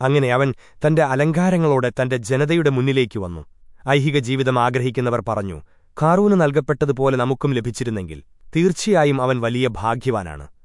അങ്ങനെ അവൻ തന്റെ അലങ്കാരങ്ങളോടെ തന്റെ ജനതയുടെ മുന്നിലേക്ക് വന്നു. ഐഹിക ജീവിതം ആഗ്രഹിക്കുന്നവർ പറഞ്ഞു ഖാറൂന് നൽകപ്പെട്ടതുപോലെ നമുക്കും ലഭിച്ചിരുന്നെങ്കിൽ തീർച്ചയായും അവൻ വലിയ ഭാഗ്യവാനാണ്.